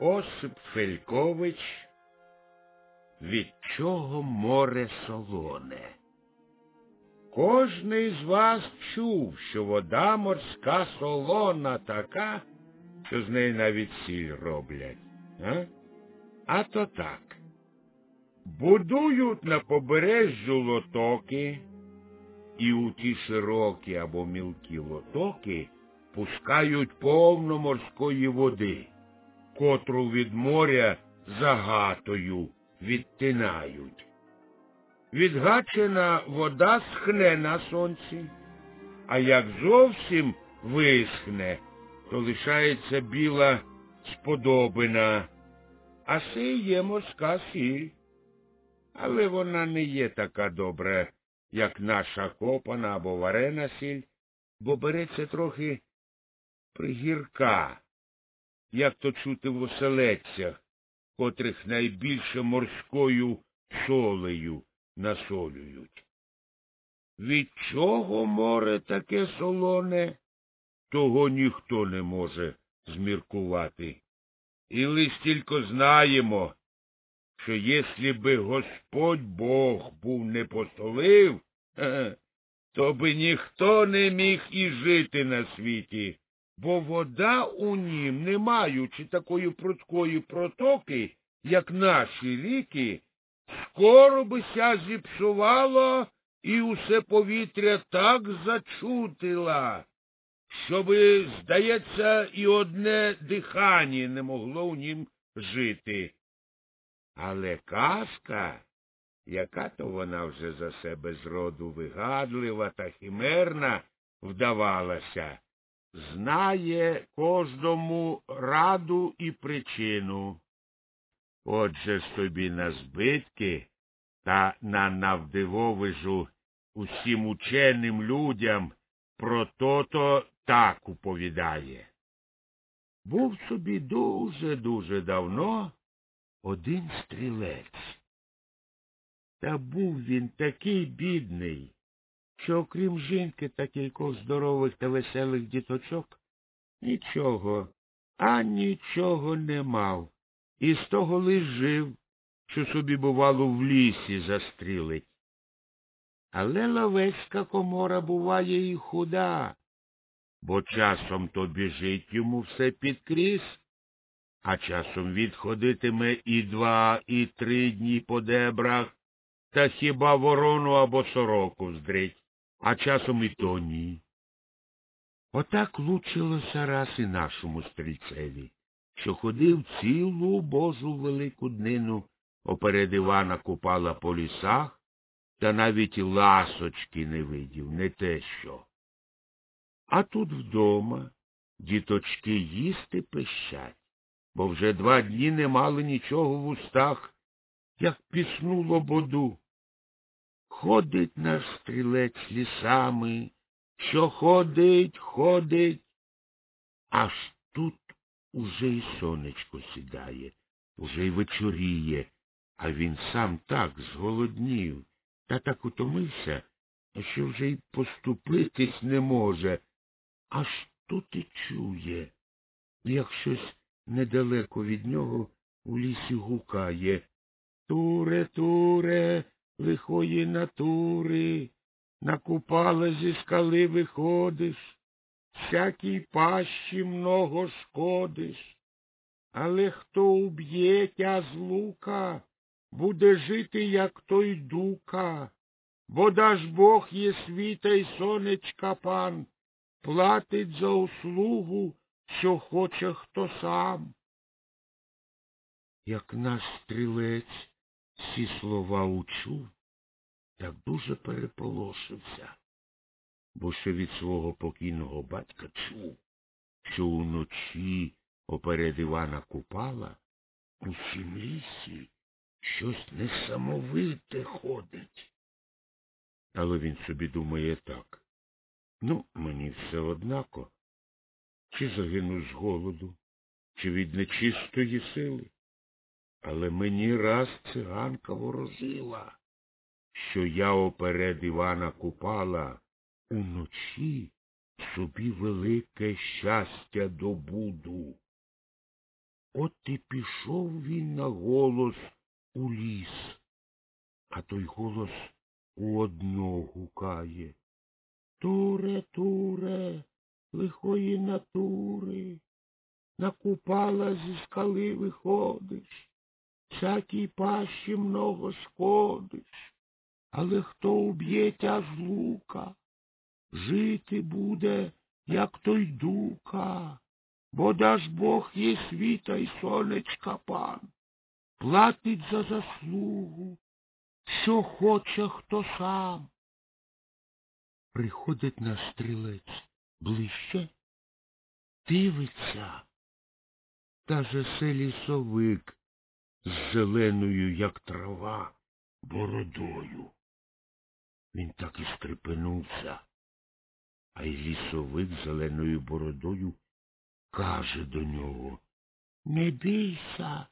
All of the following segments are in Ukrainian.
Осип Фелькович від чого море солоне. Кожний з вас чув, що вода морська солона така, що з неї навіть сіль роблять. А, а то так. Будують на побережжю лотоки, і у ті широкі або мілкі лотоки пускають повно морської води, котру від моря загатою відтинають. Відгачена вода схне на сонці, а як зовсім висхне, то лишається біла сподобина, а си є морська сіль. Але вона не є така добра, як наша копана або варена сіль, бо береться трохи пригірка, як то чути в оселедцях, котрих найбільше морською солею насолюють. Від чого море таке солоне, того ніхто не може зміркувати. І лиш тільки знаємо, що єслі би Господь Бог був не посолив, то би ніхто не міг і жити на світі, бо вода у нім, не маючи такої прудкої протоки, як наші ріки, скоро би ся зіпсувало і усе повітря так зачутила, щоби, здається, і одне дихання не могло у нім жити. Але казка, яка то вона вже за себе зроду вигадлива та химерна вдавалася, знає кожному раду і причину. Отже ж тобі на збитки та на навдивовижу усім ученим людям про то-то так уповідає. Був собі дуже-дуже давно один стрілець. Та був він такий бідний, що окрім жінки та кількох здорових та веселих діточок, нічого, а нічого не мав, і з того лиш жив, що собі, бувало, в лісі застрілить. Але ловецька комора буває і худа, бо часом то біжить йому все під кріс, а часом відходитиме і два, і три дні по дебрах, та хіба ворону або сороку здрить, а часом і то ні. Отак лучилося раз і нашому стрільцеві, що ходив цілу божу велику днину, оперед Івана купала по лісах, та навіть ласочки не видів, не те що. А тут вдома діточки їсти пищать бо вже два дні не мали нічого в устах, як пісну лободу. Ходить наш стрілець лісами, що ходить, ходить. Аж тут уже й сонечко сідає, уже й вечоріє, а він сам так зголоднів та так утомився, що вже й поступитись не може. Аж тут і чує, як щось недалеко від нього у лісі гукає Туре, туре, лихої натури, на купала зі скали виходиш, всякій пащі много шкодиш. Але хто уб'є тя з лука, буде жити, як той дука, бо даж Бог є світа й сонечка пан, платить за услугу що хоче хто сам. Як наш стрілець ці слова учув, так дуже переполошився, бо ще від свого покійного батька чув, що уночі оперед Івана Купала у цім лісі щось несамовите ходить. Але він собі думає так. Ну, мені все однако, чи загину з голоду, чи від нечистої сили. Але мені раз циганка ворожила, що я оперед Івана Купала уночі собі велике щастя добуду. От і пішов він на голос у ліс, а той голос у одно гукає. Туре, туре, лихої натури, на купала зі скали виходиш, всякій пащі много шкодиш, але хто уб'є тя з лука, жити буде, як той дука, бо даж Бог є світа й сонечка пан, платить за заслугу, що хоче хто сам. Приходить на стрілець ближче, дивиться, та же се лісовик з зеленою, як трава, бородою. Він так і стрепенувся, а й лісовик з зеленою бородою каже до нього Не бійся,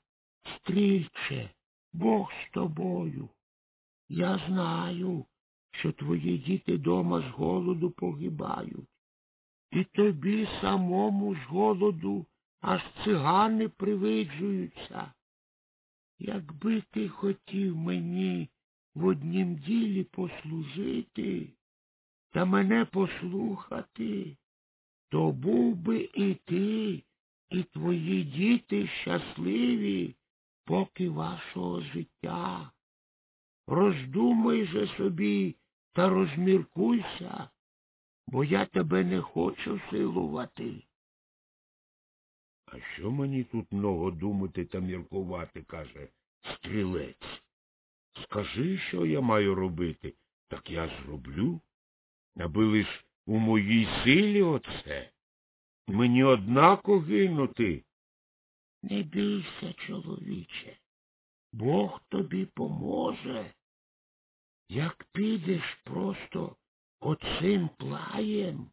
стрільче, Бог з тобою. Я знаю, що твої діти дома з голоду погибають. І тобі самому з голоду аж цигани привиджуються. Якби ти хотів мені в однім ділі послужити та мене послухати, то був би і ти, і твої діти щасливі, поки вашого життя. Роздумай же собі та розміркуйся, бо я тебе не хочу силувати. А що мені тут много думати та міркувати, каже стрілець. Скажи, що я маю робити, так я зроблю. Аби лиш у моїй силі оце. Мені однако гинути. Не бійся, чоловіче, Бог тобі поможе. Як підеш просто оцим плаєм,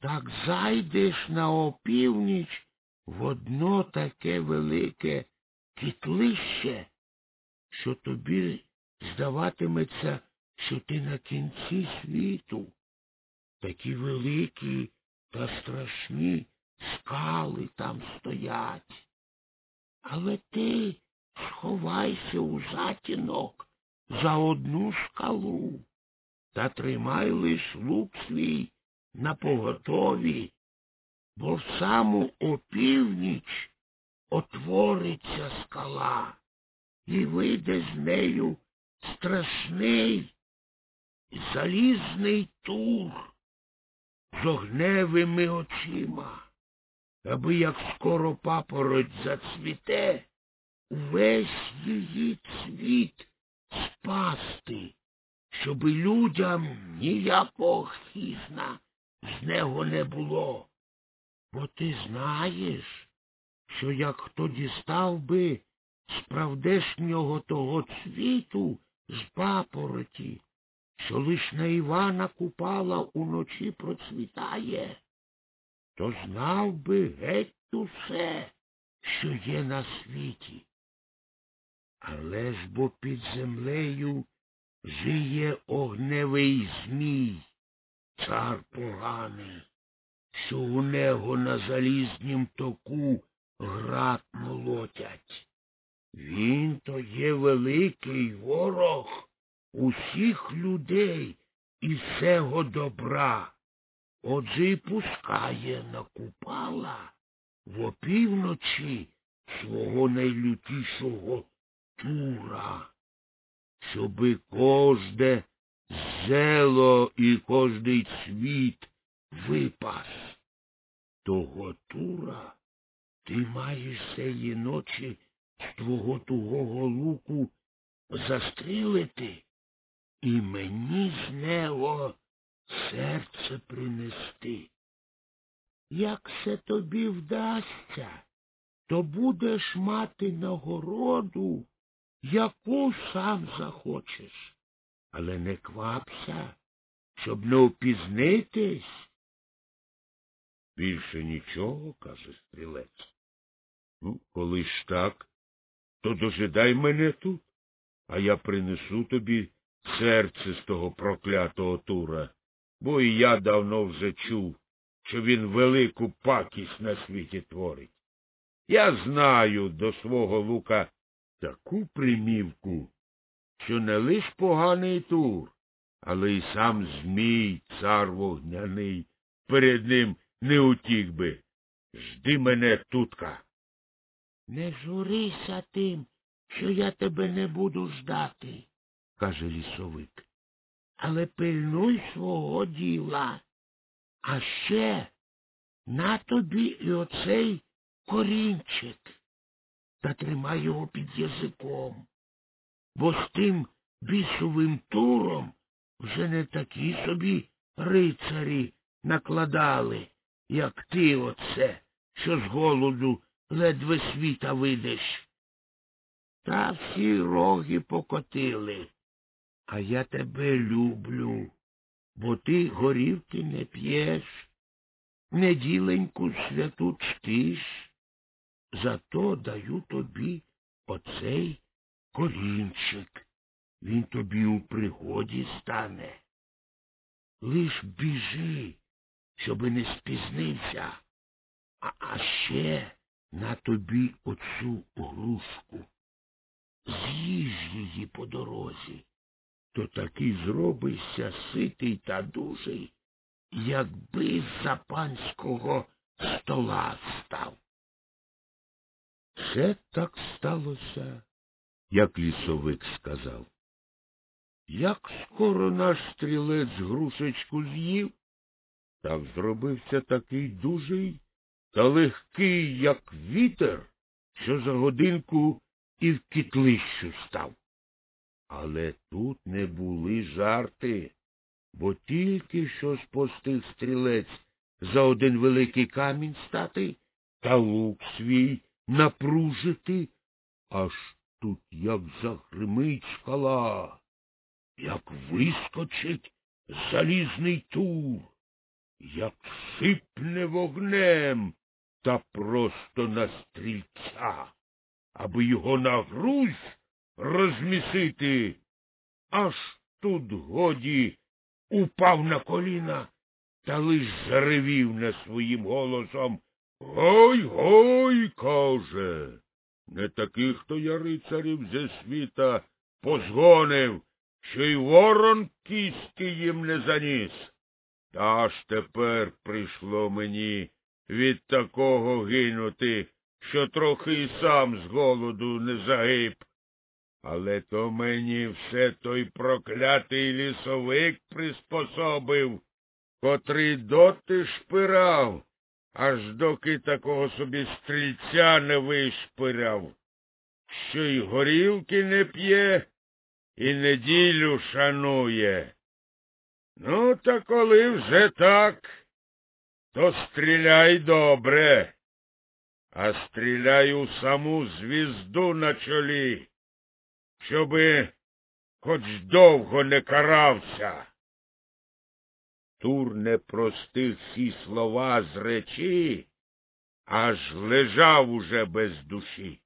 так зайдеш на опівніч в одно таке велике кітлище, що тобі здаватиметься, що ти на кінці світу. Такі великі та страшні скали там стоять. Але ти сховайся у затінок за одну скалу та тримай лиш лук свій на поготові, бо в саму опівніч отвориться скала і вийде з нею страшний залізний тур з огневими очима, аби як скоро папороть зацвіте, увесь її цвіт спасти, щоби людям ніякого хізна з нього не було. Бо ти знаєш, що як хто дістав би справдешнього того цвіту з папороті, що лиш на Івана Купала уночі процвітає, то знав би геть усе, що є на світі. Але ж бо під землею жиє огневий Змій, цар поганий, що у на залізнім току град молотять. Він то є великий ворог усіх людей і всього добра. Отже й пускає на купала в опівночі свого найлютішого тура, щоби кожне зело і кожний цвіт випас. Того тура ти маєш сеї ночі твого тугого луку застрілити і мені з нього серце принести. Як це тобі вдасться, то будеш мати нагороду, яку сам захочеш. Але не квапся, щоб не опізнитись. Більше нічого, каже стрілець. Ну, коли ж так, то дожидай мене тут, а я принесу тобі серце з того проклятого тура, бо і я давно вже чув, що він велику пакість на світі творить. Я знаю до свого лука таку примівку, що не лиш поганий тур, але й сам Змій, цар вогняний, перед ним не утік би. Жди мене тутка. Не журися тим, що я тебе не буду ждати, каже лісовик. Але пильнуй свого діла. А ще на тобі і оцей корінчик. Та тримай його під язиком. Бо з тим бісовим туром вже не такі собі рицарі накладали, як ти оце, що з голоду ледве світа видиш. Та всі роги покотили. А я тебе люблю, бо ти горівки не п'єш, неділеньку святу чтиш. Зато даю тобі оцей корінчик. Він тобі у пригоді стане. Лиш біжи, щоби не спізнився, а, а ще на тобі оцю грушку. З'їж її по дорозі, то таки зробишся ситий та дужий, якби з-за панського стола став. Все так сталося, як лісовик сказав. Як скоро наш стрілець грушечку з'їв, так зробився такий дужий та легкий, як вітер, що за годинку і в кітлищу став. Але тут не були жарти, бо тільки що спостив стрілець за один великий камінь стати та лук свій напружити, аж тут як загримить скала, як вискочить залізний тур, як сипне вогнем та просто на стрільця, аби його на грузь розмісити. Аж тут годі упав на коліна та лиш заревів на своїм голосом Гой, гой, каже. Не таких то я рицарів зі світа позгонив, що й ворон кістки їм не заніс. Аж тепер прийшло мені від такого гинути, що трохи й сам з голоду не загиб. Але то мені все той проклятий лісовик приспособив, котрий доти шпирав, аж доки такого собі стрільця не вишпиряв, що й горілки не п'є і неділю шанує. Ну, та коли вже так, то стріляй добре, а стріляй у саму звізду на чолі, щоби хоч довго не карався. Тур не простих ці слова з речі, аж лежав уже без душі.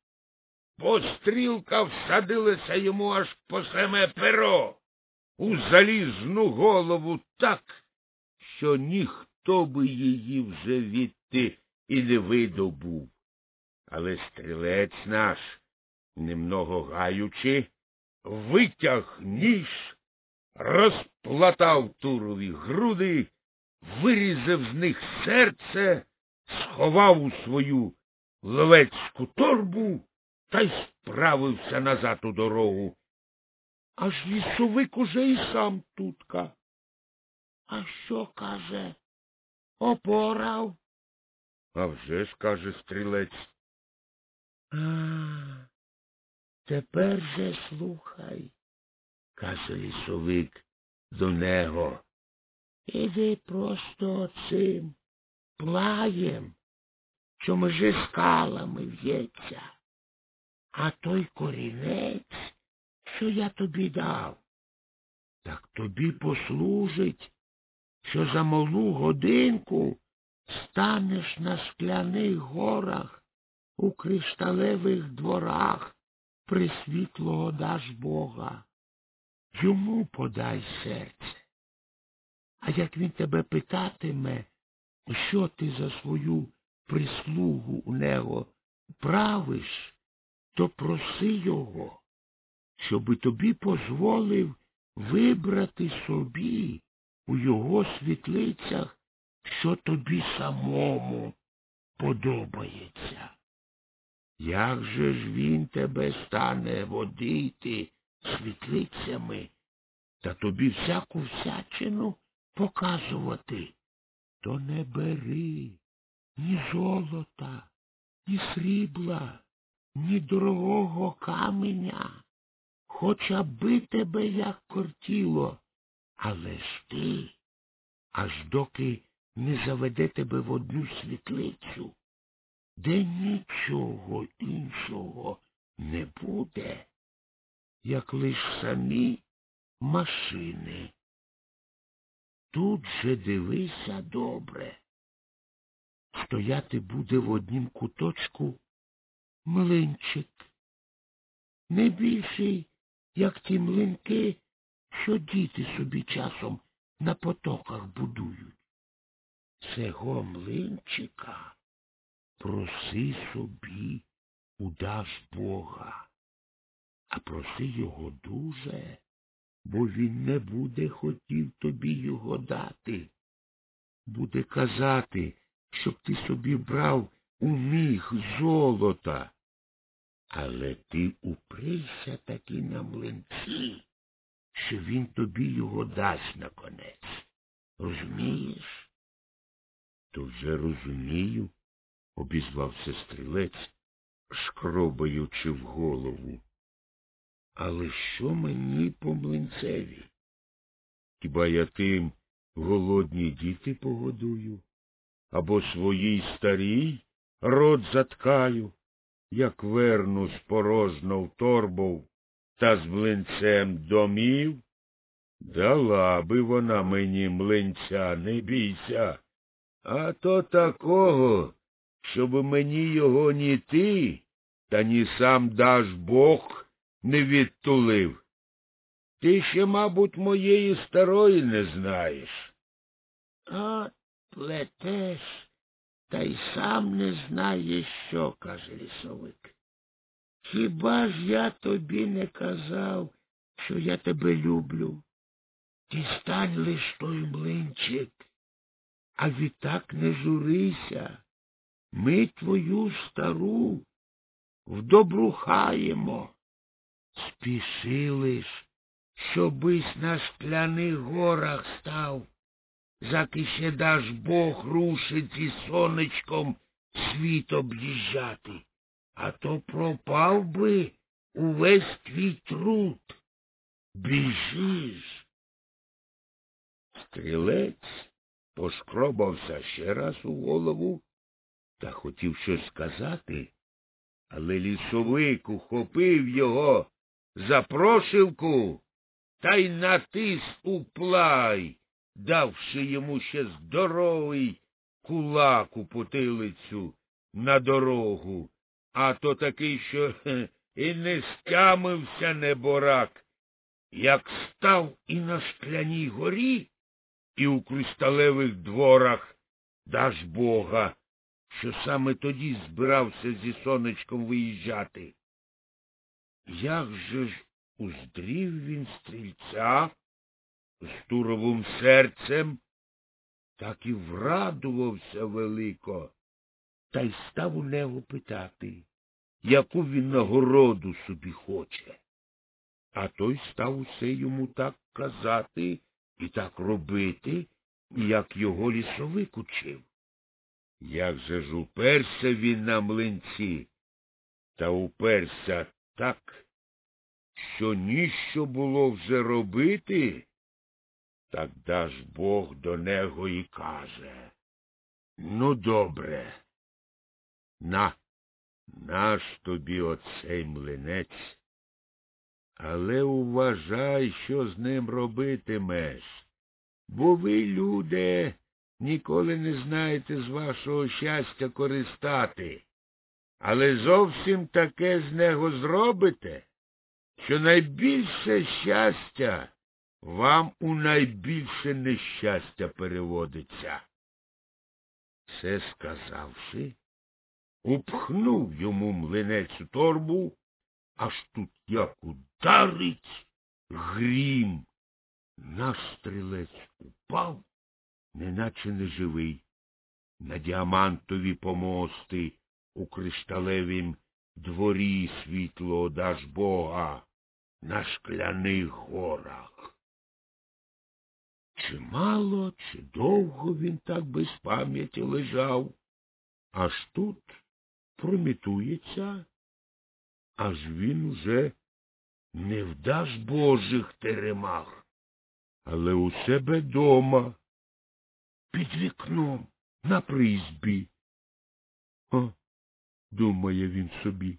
Бо стрілка всадилася йому аж по саме перо, у залізну голову так, що ніхто би її вже відти і не видобув. Але стрілець наш, немного гаючи, витяг ніж розплатав турові груди, вирізав з них серце, сховав у свою ловецьку торбу та й справився назад у дорогу. Аж лісовик уже і сам тутка. А що, каже, опорав? А вже ж, каже стрілець. А, тепер же слухай каже лісовик до нього. Іди просто цим плаєм, що межи скалами в'ється, а той корінець, що я тобі дав, так тобі послужить, що за малу годинку станеш на скляних горах у кришталевих дворах присвітлого даш Бога. Йому подай серце. А як він тебе питатиме, що ти за свою прислугу у нього правиш, то проси його, щоби тобі дозволив вибрати собі у його світлицях, що тобі самому подобається. Як же ж він тебе стане водити світлицями та тобі всяку всячину показувати, то не бери ні золота, ні срібла, ні дорогого каменя, хоча би тебе як кортіло, але ж ти, аж доки не заведе тебе в одну світлицю, де нічого іншого не буде, як лиш самі машини. Тут же дивися добре. Стояти буде в однім куточку млинчик. Не більший, як ті млинки, що діти собі часом на потоках будують. Цього млинчика проси собі удаж Бога, а проси його дуже, бо він не буде хотів тобі його дати. Буде казати, щоб ти собі брав у міг золота. Але ти уприйся таки на млинці, що він тобі його дасть наконець. Розумієш? То вже розумію, обізвався стрілець, шкробаючи в голову. Але що мені по млинцеві? Хіба я тим голодні діти погодую? Або своїй старій рот заткаю, як верну з порожнов торбов та з млинцем домів? Дала би вона мені млинця, не бійся, а то такого, щоб мені його ні ти, та ні сам даж Бог не відтулив. Ти ще, мабуть, моєї старої не знаєш. А плетеш, та й сам не знаєш, що, каже лісовик. Хіба ж я тобі не казав, що я тебе люблю? Дістань лиш той млинчик, а відтак не журися. Ми твою стару вдобрухаємо. Спіши лиш, щобись на скляних горах став, заки ще даж Бог рушить і сонечком світ об'їжджати, а то пропав би увесь твій труд. Біжиш. Стрілець пошкробався ще раз у голову та хотів щось сказати, але лісовик ухопив його за прошивку та й натис у плай, давши йому ще здоровий кулак у потилицю на дорогу, а то такий, що хе, і не стямився неборак, як став і на шкляній горі, і у кристалевих дворах даж Бога, що саме тоді збирався зі сонечком виїжджати. Як же ж уздрів він стрільця з туровим серцем, так і врадувався велико, та й став у нього питати, яку він нагороду собі хоче. А той став усе йому так казати і так робити, як його лісовик учив. Як же ж уперся він на млинці, та уперся так, що ніщо було вже робити, так даж Бог до нього і каже. Ну, добре. На, наш тобі оцей млинець. Але уважай, що з ним робитимеш, бо ви, люди, ніколи не знаєте з вашого щастя користати, але зовсім таке з нього зробите, що найбільше щастя вам у найбільше нещастя переводиться. Це сказавши, упхнув йому млинець у торбу, аж тут як ударить грім. Наш стрілець упав, неначе неживий, на діамантові помости у кришталевім дворі світло даж Бога на шкляних горах. Чи мало, чи довго він так без пам'яті лежав, аж тут промітується, аж він уже не в Божих теремах, але у себе дома, під вікном, на призбі. О, думає він собі,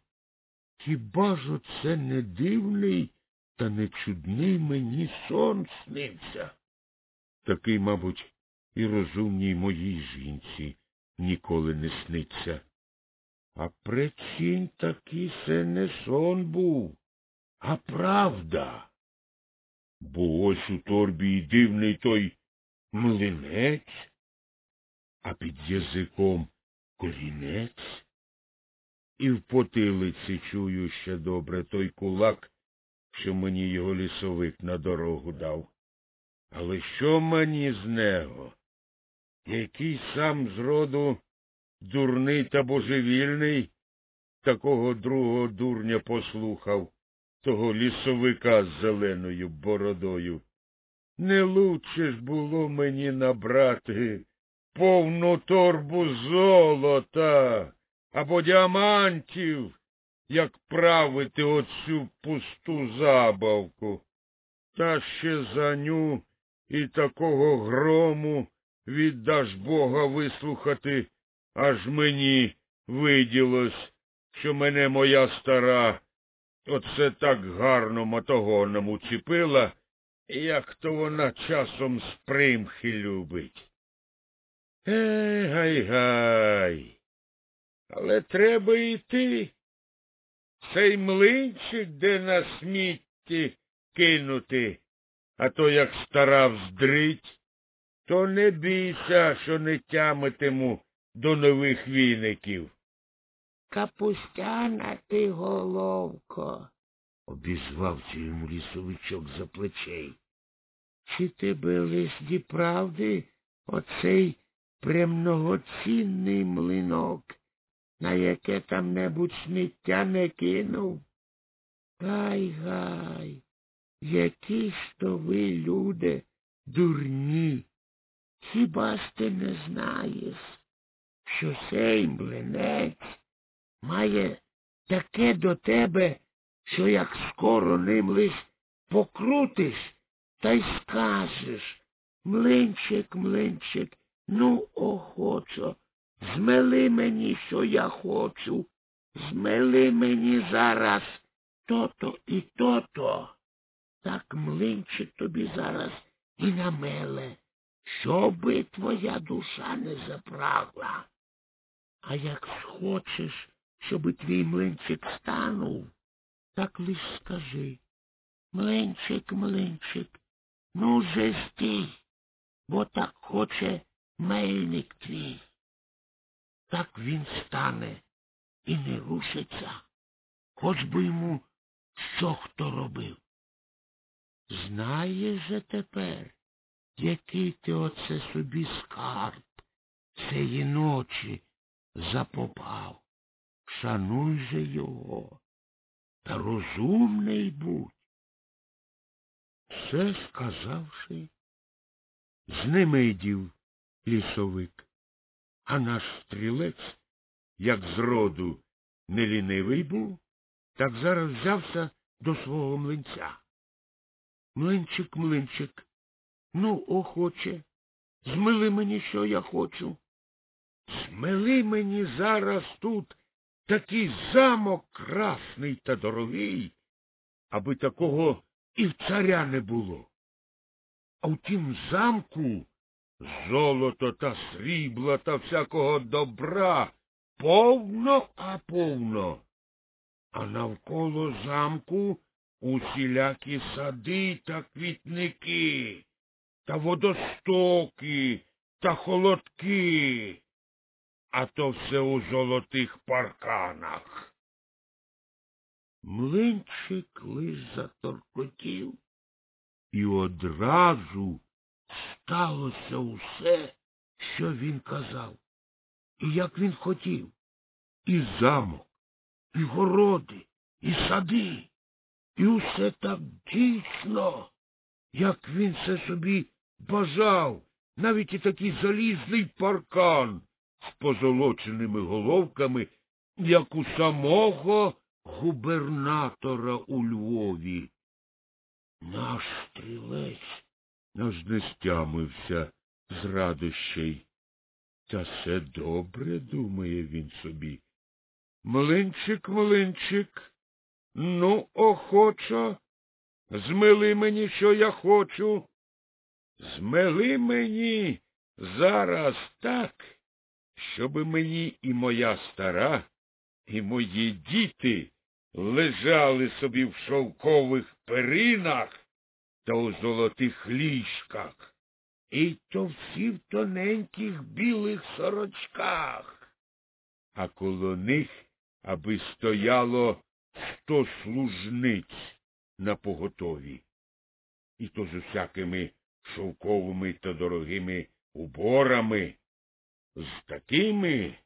хіба ж оце не дивний та не чудний мені сон снився? Такий, мабуть, і розумній моїй жінці ніколи не сниться. А причин таки це не сон був, а правда. Бо ось у торбі й дивний той млинець, а під язиком корінець. І в потилиці чую ще добре той кулак, що мені його лісовик на дорогу дав. Але що мені з нього? Який сам зроду дурний та божевільний, такого другого дурня послухав, того лісовика з зеленою бородою. Не лучше ж було мені набрати повну торбу золота або діамантів, як правити оцю пусту забавку. Та ще за ню і такого грому віддаш Бога вислухати, аж мені виділось, що мене моя стара оце так гарно мотогоном учепила, як то вона часом з примхи любить. Е, гай гай. Але треба йти. Цей млинчик де на смітті кинути, а то як стара вздрить, то не бійся, що не тямитиму до нових віників. Капустяна ти, головко, обізвався йому лісовичок за плечей. Чи тебе лисді правди оцей премногоцінний млинок, на яке там небудь сміття не кинув? Гай гай, які ж то ви, люди, дурні. Хіба ж ти не знаєш, що цей млинець має таке до тебе, що як скоро ним лиш покрутиш, та й скажеш Млинчик, млинчик, ну охочо, змели мені, що я хочу, змели мені зараз то-то і то-то. Так млинчик тобі зараз і намеле, щоби твоя душа не запрагла. А як схочеш, щоби твій млинчик станув, так лиш скажи. Млинчик, млинчик, ну же стій, бо так хоче мельник твій. Так він стане і не рушиться, хоч би йому що хто робив. Знаєш же тепер, який ти оце собі скарб цієї ночі запопав. Шануй же його, та розумний будь. Все сказавши, знемидів лісовик, а наш стрілець, як зроду не лінивий був, так зараз взявся до свого млинця. Млинчик, млинчик, ну, охоче, змили мені, що я хочу. Змили мені зараз тут такий замок красний та дорогий, аби такого і в царя не було. А в тім замку золото та срібла та всякого добра повно, а повно. А навколо замку усілякі сади та квітники, та водостоки та холодки. а то все у золотих парканах. Млинчик лиш заторкотів, і одразу сталося усе, що він казав, і як він хотів, і замок, і городи, і сади, і усе так дійсно, як він це собі бажав, навіть і такий залізний паркан з позолоченими головками, як у самого губернатора у Львові. Наш стрілець аж не стямився з радощей. Та все добре, думає він собі. Млинчик, млинчик, ну, охочо, змили мені, що я хочу. Змели мені зараз так, щоби мені і моя стара, і мої діти лежали собі в шовкових перинах та у золотих ліжках, і то всі в тоненьких білих сорочках, а коло них аби стояло сто служниць на поготові, і то з усякими шовковими та дорогими уборами, з такими,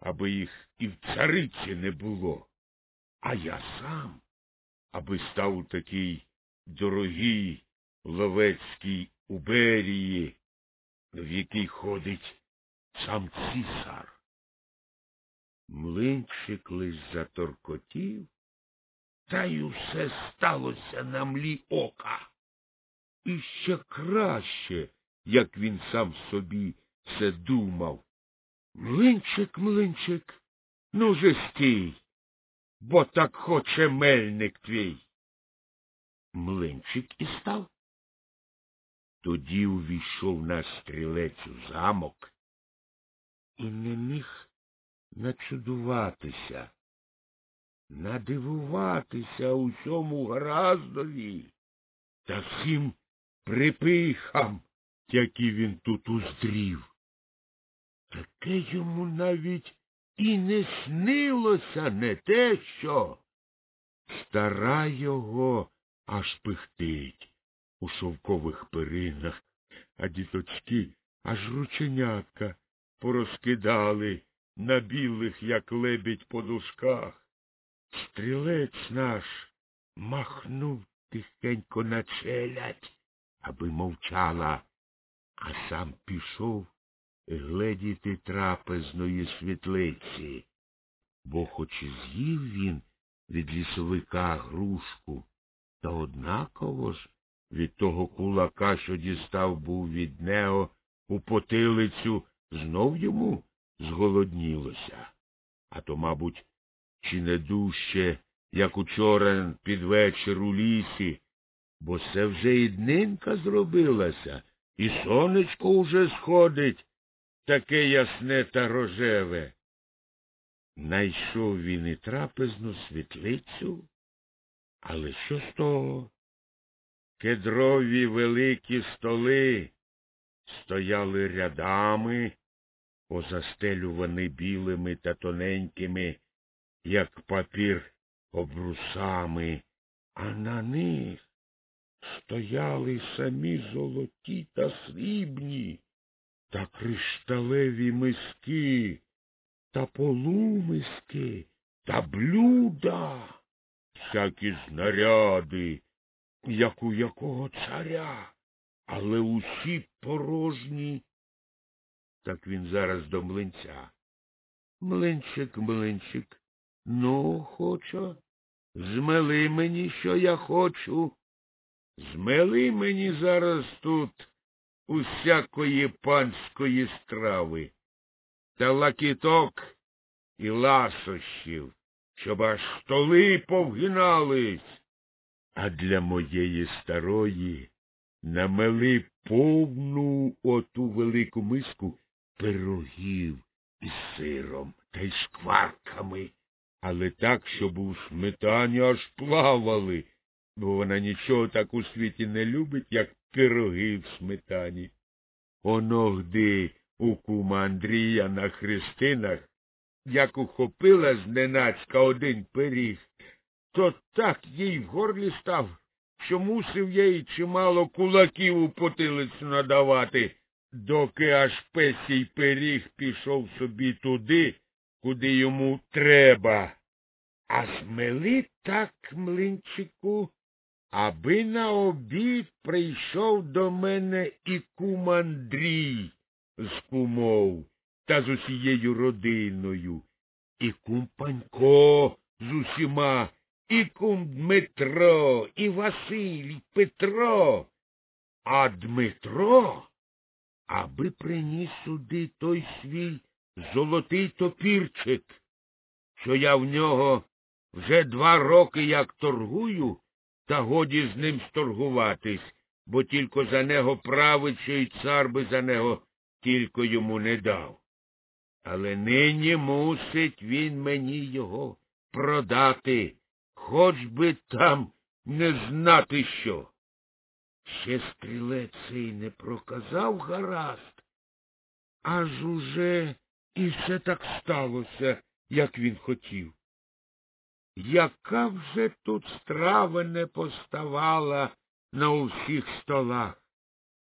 аби їх і в цариці не було. А я сам, аби став у такій дорогій ловецькій уберії, в якій ходить сам цісар. Млинчик лиш заторкотів, та й усе сталося на млі ока. І ще краще, як він сам собі це думав. Млинчик, млинчик, ну же стій, бо так хоче мельник твій. Млинчик і став. Тоді увійшов на стрілець у замок і не міг начудуватися, надивуватися усьому гараздові та всім припихам, які він тут уздрів. Таке йому навіть і не снилося не те, що стара його аж пихтить у шовкових перинах, а діточки аж рученятка порозкидали на білих, як лебідь, подушках. Стрілець наш махнув тихенько на челядь, аби мовчала, а сам пішов гледіти трапезної світлиці, бо хоч і з'їв він від лісовика грушку, та однаково ж від того кулака, що дістав був від нього у потилицю, знов йому зголоднілося. А то, мабуть, чи не дужче, як учора під вечір у лісі, бо це вже і днинка зробилася, і сонечко уже сходить, таке ясне та рожеве. Найшов він і трапезну світлицю, але що з того? Кедрові великі столи стояли рядами, позастелювані білими та тоненькими, як папір обрусами, а на них стояли самі золоті та срібні та кришталеві миски, та полумиски, та блюда, всякі знаряди, як у якого царя, але усі порожні. Так він зараз до млинця. Млинчик, млинчик, ну, хочу, змели мені, що я хочу. Змели мені зараз тут усякої панської страви, та лакіток і ласощів, щоб аж столи повгинались. А для моєї старої намели повну оту велику миску пирогів із сиром та й шкварками, але так, щоб у сметані аж плавали, бо вона нічого так у світі не любить, як пироги в сметані. Оно гди у кума Андрія на хрестинах, як ухопила зненацька один пиріг, то так їй в горлі став, що мусив їй чимало кулаків у потилицю надавати, доки аж песій пиріг пішов собі туди, куди йому треба. А смели так, млинчику, аби на обід прийшов до мене і кум Андрій з кумов та з усією родиною, і кум Панько з усіма, і кум Дмитро, і Василь, і Петро. А Дмитро, аби приніс сюди той свій золотий топірчик, що я в нього вже два роки як торгую, та годі з ним сторгуватись, бо тільки за нього править, цар би за нього тільки йому не дав. Але нині мусить він мені його продати, хоч би там не знати що. Ще стрілець цей не проказав гаразд, аж уже і все так сталося, як він хотів. Яка вже тут страва не поставала на усіх столах,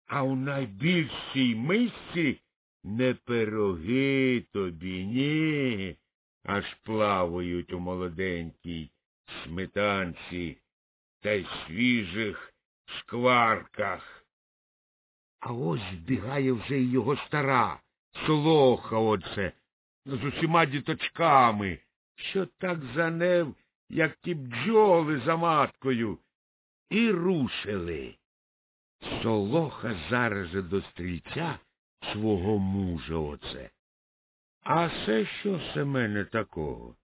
а у найбільшій мисці не пироги тобі, ні, аж плавають у молоденькій сметанці та й свіжих шкварках. А ось збігає вже й його стара, солоха оце, з усіма діточками, що так занев, як ті бджоли за маткою, і рушили. Солоха зараз же до стрільця свого мужа оце. А це що Семене такого?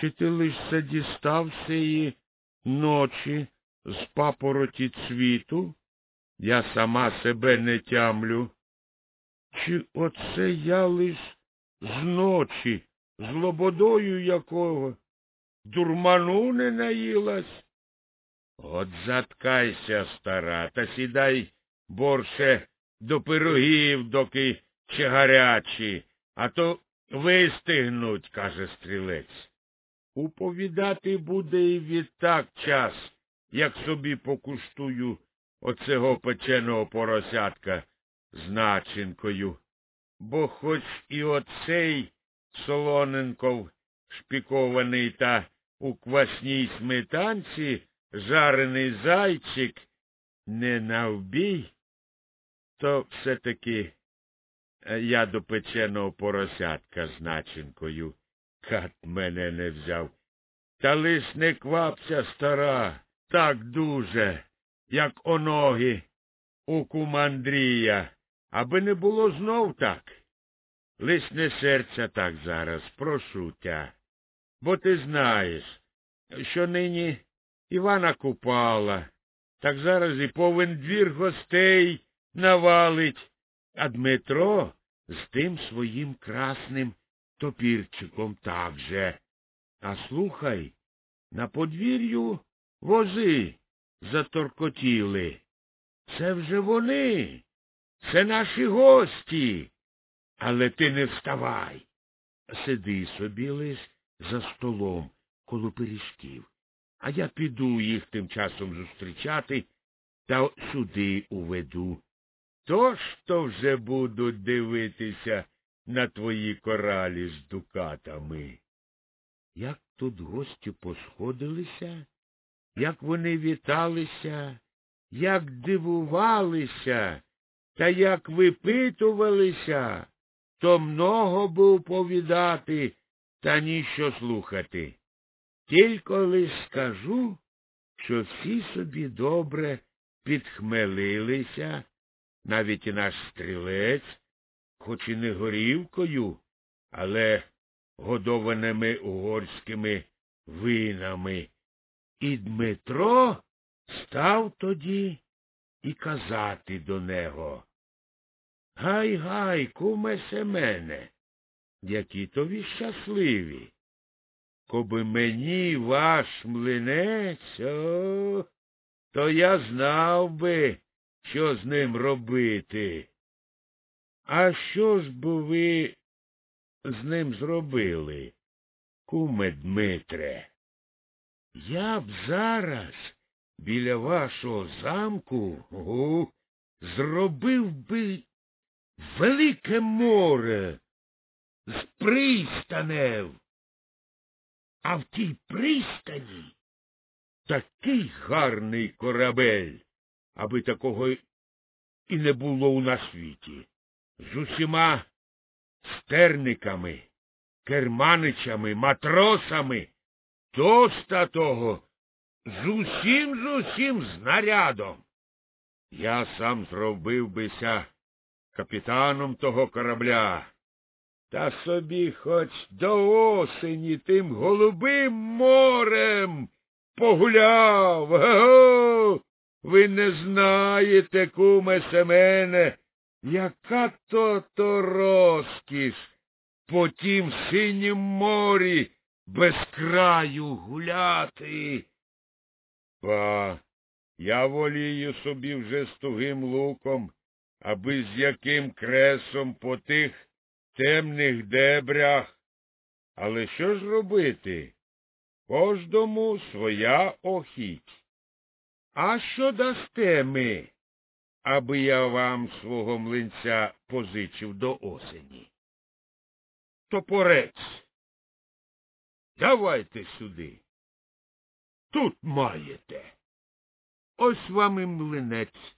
Чи ти лиш це дістав сеї ночі з папороті цвіту? Я сама себе не тямлю. Чи оце я лиш з ночі, з лободою якого? Дурману не наїлась? От заткайся, стара, та сідай борше до пирогів, доки ще гарячі, а то вистигнуть, каже стрілець. Уповідати буде і відтак час, як собі покуштую оцего печеного поросятка з начинкою. Бо хоч і оцей солоненков шпікований та у квасній сметанці жарений зайчик не навбій, то все-таки е, я до печеного поросятка з начинкою. Кат мене не взяв. Та лиш не квапся, стара, так дуже, як оноги у кумандрія, аби не було знов так. Лиш не серця так зараз, прошу тя. Бо ти знаєш, що нині Івана Купала, так зараз і повен двір гостей навалить, а Дмитро з тим своїм красним топірчиком так же. А слухай, на подвір'ю вози заторкотіли. Це вже вони, це наші гості. Але ти не вставай. Сиди собі лиш за столом коло пиріжків, а я піду їх тим часом зустрічати та сюди уведу. Тож то вже будуть дивитися на твої коралі з дукатами. Як тут гості посходилися, як вони віталися, як дивувалися, та як випитувалися, то много був повідати, та ніщо слухати. Тільки лиш скажу, що всі собі добре підхмелилися, навіть і наш стрілець, хоч і не горівкою, але годованими угорськими винами. І Дмитро став тоді і казати до нього. Гай, гай, куме Семене, які то щасливі. Коби мені ваш млинець, о, то я знав би, що з ним робити. А що ж би ви з ним зробили, куме Дмитре? Я б зараз біля вашого замку о, зробив би велике море з пристанев. А в тій пристані такий гарний корабель, аби такого і не було у на світі. З усіма стерниками, керманичами, матросами, тоста того, з усім з усім знарядом. Я сам зробив бися капітаном того корабля. Та собі хоч до осені тим голубим морем погуляв. Го! Ви не знаєте, куме Семене, яка то то розкіш по тім синім морі без краю гуляти. Ба, я волію собі вже з тугим луком, аби з яким кресом по тих темних дебрях. Але що ж робити? Кожному своя охіть. А що дасте ми, аби я вам свого млинця позичив до осені? Топорець. Давайте сюди. Тут маєте. Ось вам і млинець.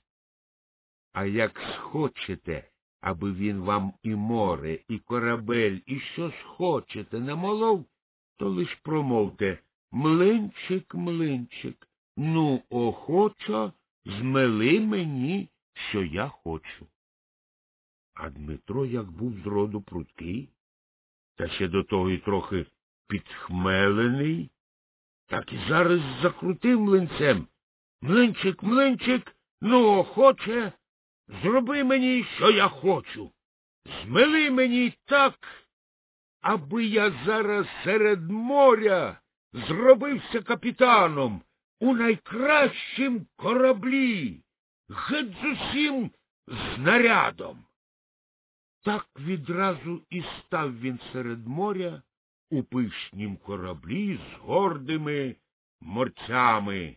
А як схочете, аби він вам і море, і корабель, і що схочете намолов, то лиш промовте Млинчик, млинчик, ну, охочо, змели мені, що я хочу. А Дмитро, як був зроду прудкий, та ще до того й трохи підхмелений, так і зараз закрутив млинцем. Млинчик, млинчик, ну, охоче, зроби мені, що я хочу. Змели мені так, аби я зараз серед моря зробився капітаном у найкращим кораблі, геть з усім знарядом. Так відразу і став він серед моря у пишнім кораблі з гордими морцями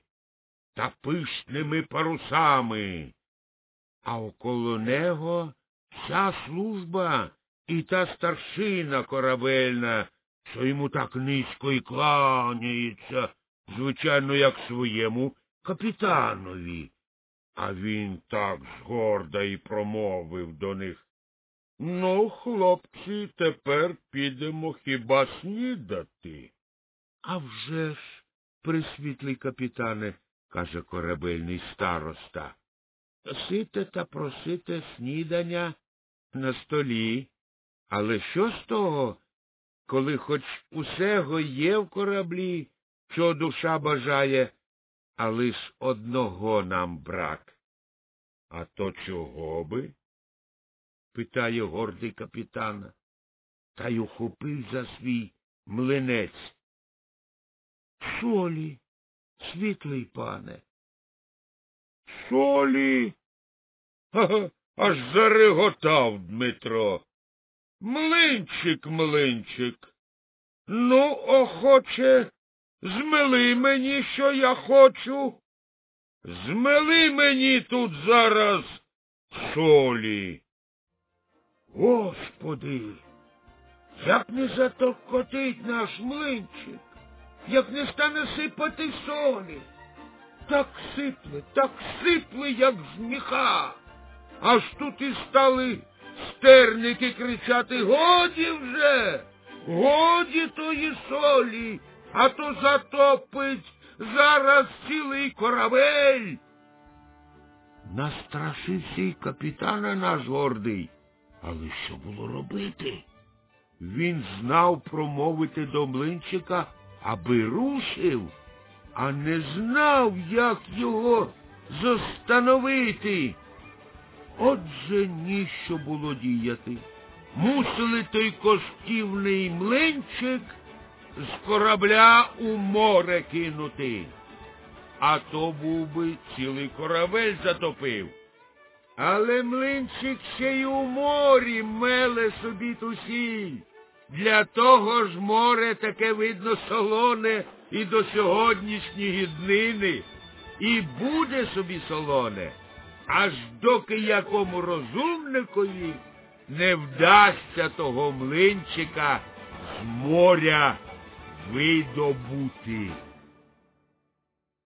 та пишними парусами, а около нього вся служба і та старшина корабельна, що йому так низько і кланяється, звичайно, як своєму капітанові. А він так згорда і промовив до них. Ну, хлопці, тепер підемо хіба снідати? А вже ж, присвітлий капітане, каже корабельний староста. Сите та просите снідання на столі. Але що з того, коли хоч усего є в кораблі, що душа бажає, а лиш одного нам брак? А то чого би? питає гордий капітана, та й ухопив за свій млинець. Солі, світлий пане. Солі? Аж зареготав Дмитро. Млинчик, млинчик. Ну, охоче, змели мені, що я хочу. Змели мені тут зараз солі. Господи, як не затокотить наш млинчик, як не стане сипати солі. Так сипле, так сипле, як з міха. Аж тут і стали стерники кричати Годі вже, годі тої солі, а то затопить зараз цілий корабель. Настрашився й капітана наш гордий. Але що було робити? Він знав промовити до млинчика, аби рушив, а не знав, як його застановити. Отже ніщо було діяти. Мусили той коштівний млинчик з корабля у море кинути. А то був би цілий корабель затопив. Але млинчик ще й у морі меле собі тусій. Для того ж море таке видно солоне і до сьогоднішньої днини. І буде собі солоне, аж доки якому розумникові не вдасться того млинчика з моря видобути.